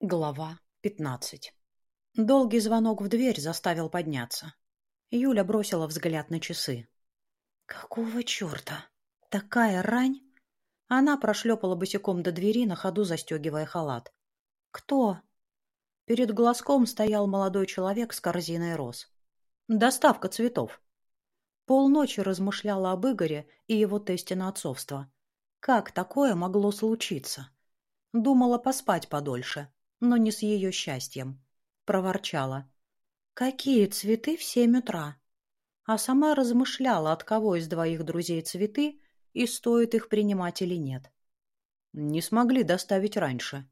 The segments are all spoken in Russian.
Глава пятнадцать. Долгий звонок в дверь заставил подняться. Юля бросила взгляд на часы. «Какого черта? Такая рань?» Она прошлепала босиком до двери, на ходу застегивая халат. «Кто?» Перед глазком стоял молодой человек с корзиной роз. «Доставка цветов». Полночи размышляла об Игоре и его тесте на отцовство. Как такое могло случиться? Думала поспать подольше но не с ее счастьем. Проворчала. «Какие цветы в семь утра?» А сама размышляла, от кого из двоих друзей цветы и стоит их принимать или нет. Не смогли доставить раньше.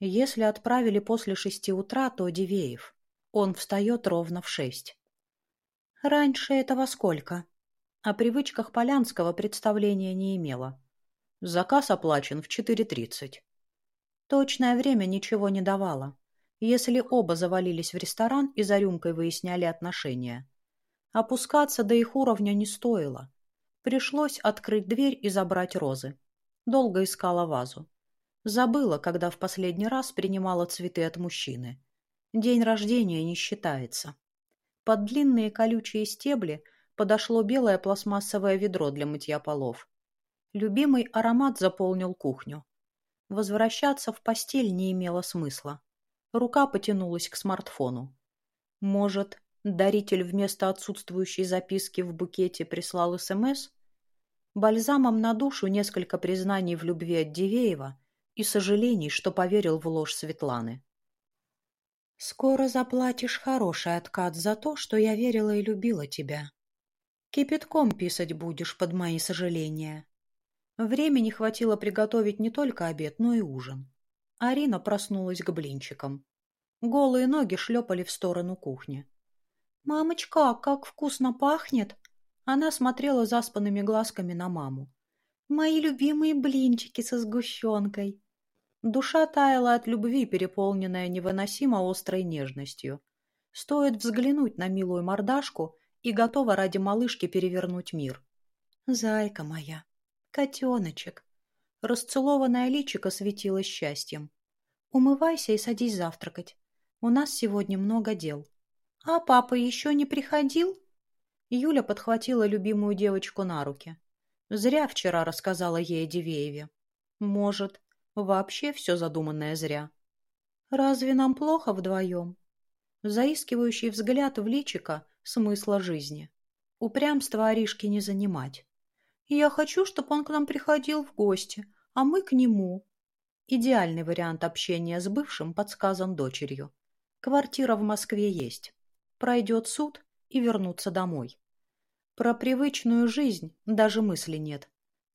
Если отправили после шести утра, то Дивеев. Он встает ровно в шесть. Раньше это во сколько? О привычках Полянского представления не имела. Заказ оплачен в четыре тридцать. Точное время ничего не давало. Если оба завалились в ресторан и за рюмкой выясняли отношения. Опускаться до их уровня не стоило. Пришлось открыть дверь и забрать розы. Долго искала вазу. Забыла, когда в последний раз принимала цветы от мужчины. День рождения не считается. Под длинные колючие стебли подошло белое пластмассовое ведро для мытья полов. Любимый аромат заполнил кухню. Возвращаться в постель не имело смысла. Рука потянулась к смартфону. Может, даритель вместо отсутствующей записки в букете прислал СМС? Бальзамом на душу несколько признаний в любви от Дивеева и сожалений, что поверил в ложь Светланы. «Скоро заплатишь хороший откат за то, что я верила и любила тебя. Кипятком писать будешь под мои сожаления. Времени хватило приготовить не только обед, но и ужин. Арина проснулась к блинчикам. Голые ноги шлепали в сторону кухни. «Мамочка, как вкусно пахнет!» Она смотрела заспанными глазками на маму. «Мои любимые блинчики со сгущенкой!» Душа таяла от любви, переполненная невыносимо острой нежностью. Стоит взглянуть на милую мордашку и готова ради малышки перевернуть мир. «Зайка моя, Котеночек. Расцелованное личико светило счастьем. Умывайся и садись завтракать. У нас сегодня много дел. А папа еще не приходил? Юля подхватила любимую девочку на руки. Зря вчера рассказала ей о Дивееве. Может, вообще все задуманное зря. Разве нам плохо вдвоем? Заискивающий взгляд в личико смысла жизни. Упрямство Аришки не занимать. Я хочу, чтобы он к нам приходил в гости, а мы к нему. Идеальный вариант общения с бывшим подсказан дочерью. Квартира в Москве есть. Пройдет суд и вернуться домой. Про привычную жизнь даже мысли нет.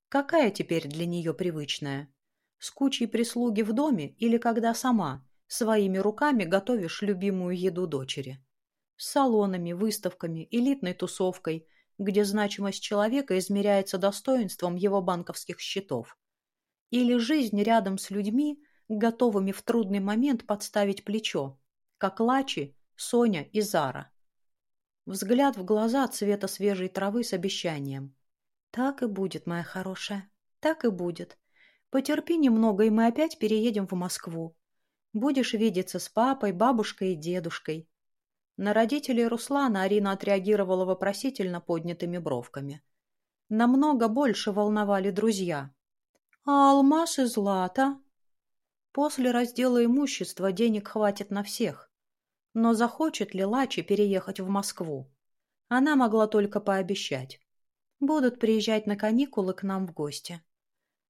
Какая теперь для нее привычная? С кучей прислуги в доме или когда сама, своими руками готовишь любимую еду дочери? С салонами, выставками, элитной тусовкой, где значимость человека измеряется достоинством его банковских счетов. Или жизнь рядом с людьми, готовыми в трудный момент подставить плечо, как Лачи, Соня и Зара. Взгляд в глаза цвета свежей травы с обещанием. «Так и будет, моя хорошая, так и будет. Потерпи немного, и мы опять переедем в Москву. Будешь видеться с папой, бабушкой и дедушкой. На родителей Руслана Арина отреагировала вопросительно поднятыми бровками. Намного больше волновали друзья. «А алмаз и злато?» После раздела имущества денег хватит на всех. Но захочет ли Лачи переехать в Москву? Она могла только пообещать. Будут приезжать на каникулы к нам в гости.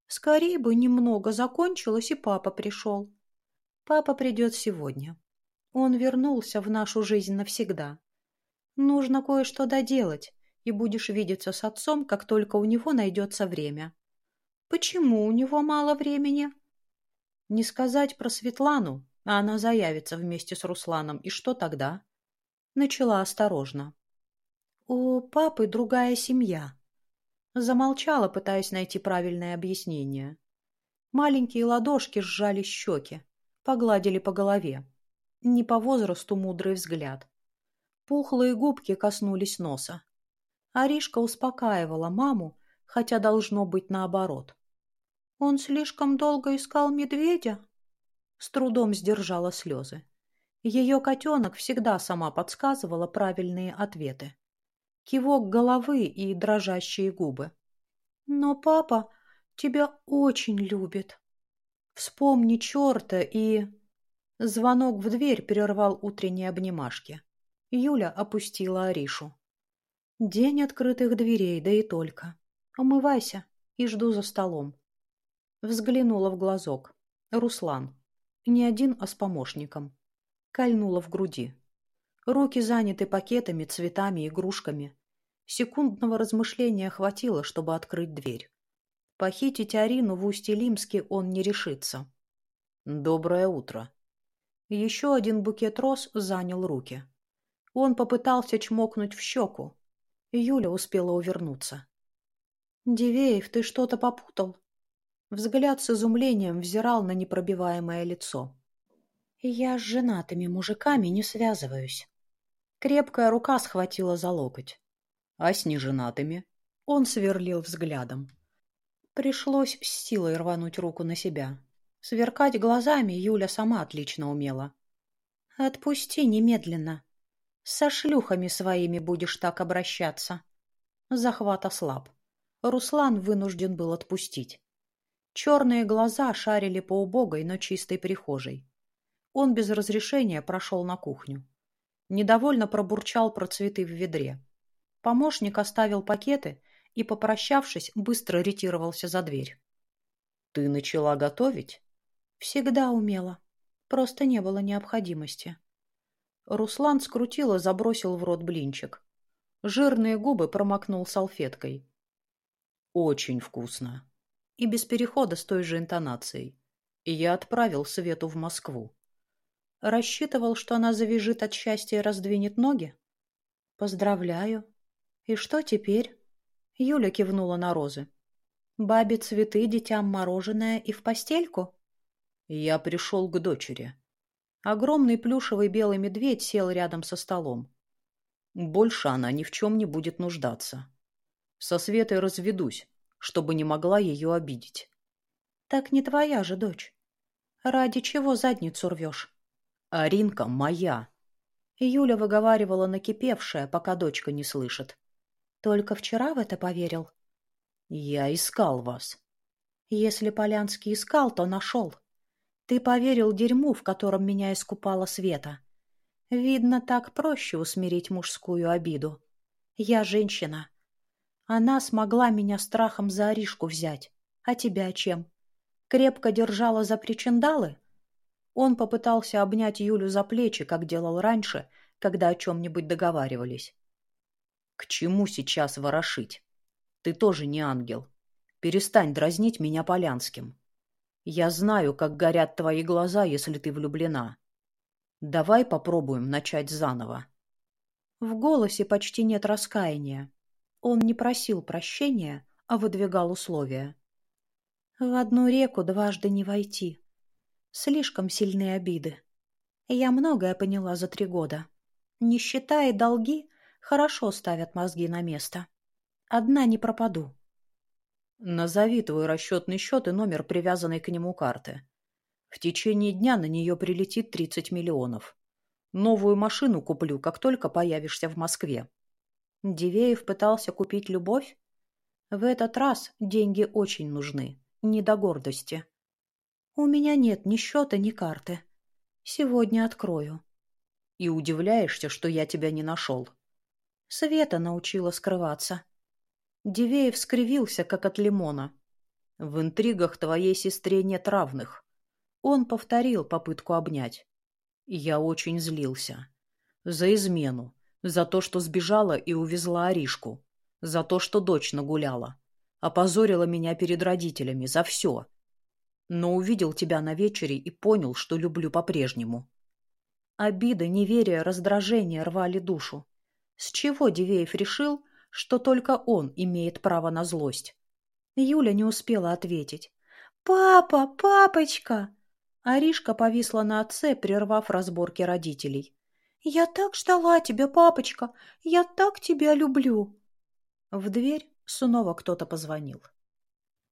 Скорее бы немного закончилось, и папа пришел. Папа придет сегодня. Он вернулся в нашу жизнь навсегда. Нужно кое-что доделать, и будешь видеться с отцом, как только у него найдется время. Почему у него мало времени? Не сказать про Светлану, а она заявится вместе с Русланом, и что тогда? Начала осторожно. У папы другая семья. Замолчала, пытаясь найти правильное объяснение. Маленькие ладошки сжали щеки, погладили по голове не по возрасту мудрый взгляд. Пухлые губки коснулись носа. Аришка успокаивала маму, хотя должно быть наоборот. «Он слишком долго искал медведя?» С трудом сдержала слезы. Ее котенок всегда сама подсказывала правильные ответы. Кивок головы и дрожащие губы. «Но папа тебя очень любит. Вспомни черта и...» Звонок в дверь прервал утренние обнимашки. Юля опустила Аришу. «День открытых дверей, да и только. Умывайся и жду за столом». Взглянула в глазок. Руслан. Не один, а с помощником кольнуло в груди. Руки заняты пакетами, цветами, игрушками. Секундного размышления хватило, чтобы открыть дверь. Похитить Арину в Усть-Илимске он не решится. «Доброе утро». Еще один букет роз занял руки. Он попытался чмокнуть в щеку. Юля успела увернуться. «Дивеев, ты что-то попутал?» Взгляд с изумлением взирал на непробиваемое лицо. Я с женатыми мужиками не связываюсь. Крепкая рука схватила за локоть. А с неженатыми? Он сверлил взглядом. Пришлось с силой рвануть руку на себя. Сверкать глазами Юля сама отлично умела. «Отпусти немедленно. Со шлюхами своими будешь так обращаться». Захват ослаб. Руслан вынужден был отпустить. Черные глаза шарили по убогой, но чистой прихожей. Он без разрешения прошел на кухню. Недовольно пробурчал про цветы в ведре. Помощник оставил пакеты и, попрощавшись, быстро ретировался за дверь. «Ты начала готовить?» «Всегда умела. Просто не было необходимости». Руслан скрутил и забросил в рот блинчик. Жирные губы промокнул салфеткой. «Очень вкусно». И без перехода с той же интонацией. И я отправил Свету в Москву. Рассчитывал, что она завяжет от счастья и раздвинет ноги? Поздравляю. И что теперь? Юля кивнула на розы. Бабе цветы, детям мороженое и в постельку? Я пришел к дочери. Огромный плюшевый белый медведь сел рядом со столом. Больше она ни в чем не будет нуждаться. Со Светой разведусь, чтобы не могла ее обидеть. Так не твоя же дочь. Ради чего задницу рвешь? Аринка моя. Юля выговаривала накипевшая, пока дочка не слышит. Только вчера в это поверил. Я искал вас. Если Полянский искал, то нашел. Ты поверил дерьму, в котором меня искупала Света. Видно, так проще усмирить мужскую обиду. Я женщина. Она смогла меня страхом за Аришку взять. А тебя чем? Крепко держала за причиндалы? Он попытался обнять Юлю за плечи, как делал раньше, когда о чем-нибудь договаривались. «К чему сейчас ворошить? Ты тоже не ангел. Перестань дразнить меня Полянским. Я знаю, как горят твои глаза, если ты влюблена. Давай попробуем начать заново». В голосе почти нет раскаяния. Он не просил прощения, а выдвигал условия. «В одну реку дважды не войти», Слишком сильные обиды. Я многое поняла за три года. Нищета и долги хорошо ставят мозги на место. Одна не пропаду. Назови твой расчетный счет и номер, привязанный к нему карты. В течение дня на нее прилетит 30 миллионов. Новую машину куплю, как только появишься в Москве. Дивеев пытался купить любовь? В этот раз деньги очень нужны, не до гордости. У меня нет ни счета, ни карты. Сегодня открою. И удивляешься, что я тебя не нашел. Света научила скрываться. Дивеев скривился, как от лимона. В интригах твоей сестре нет равных. Он повторил попытку обнять. Я очень злился. За измену. За то, что сбежала и увезла Аришку. За то, что дочь нагуляла. Опозорила меня перед родителями. За все но увидел тебя на вечере и понял, что люблю по-прежнему. Обида, неверие, раздражение рвали душу. С чего Дивеев решил, что только он имеет право на злость? Юля не успела ответить. «Папа! Папочка!» Аришка повисла на отце, прервав разборки родителей. «Я так ждала тебя, папочка! Я так тебя люблю!» В дверь снова кто-то позвонил.